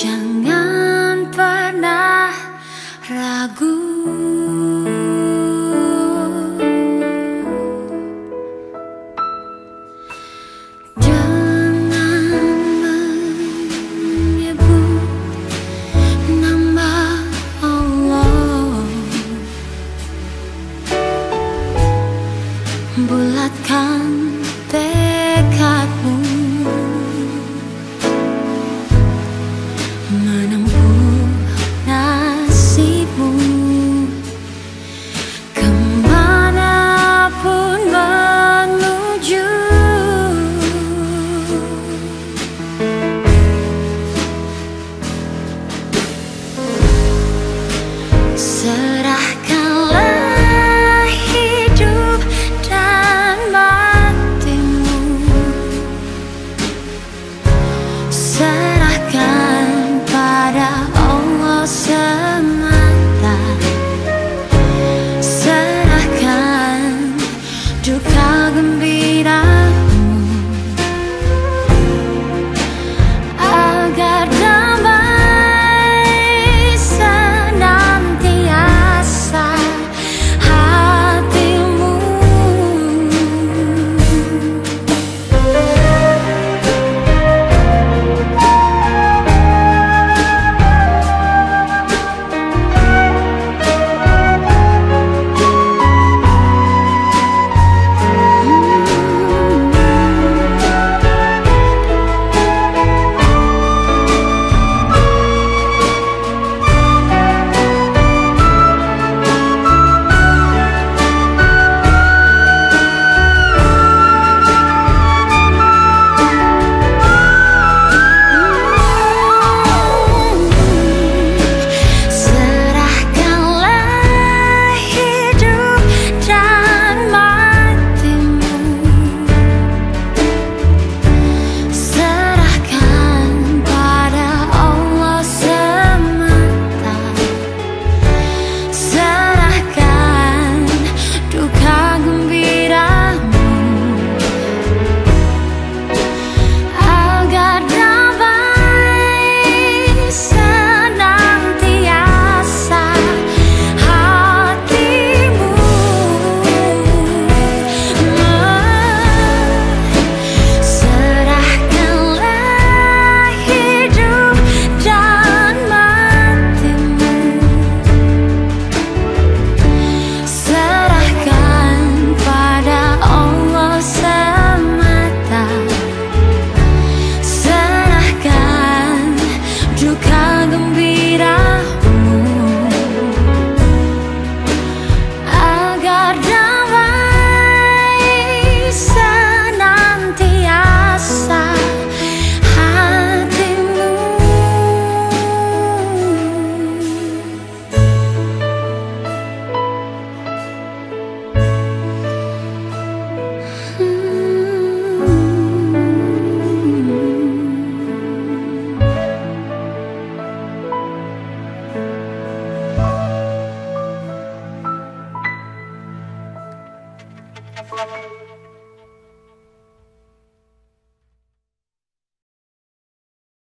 Jangan pernah ragu. 작은 비라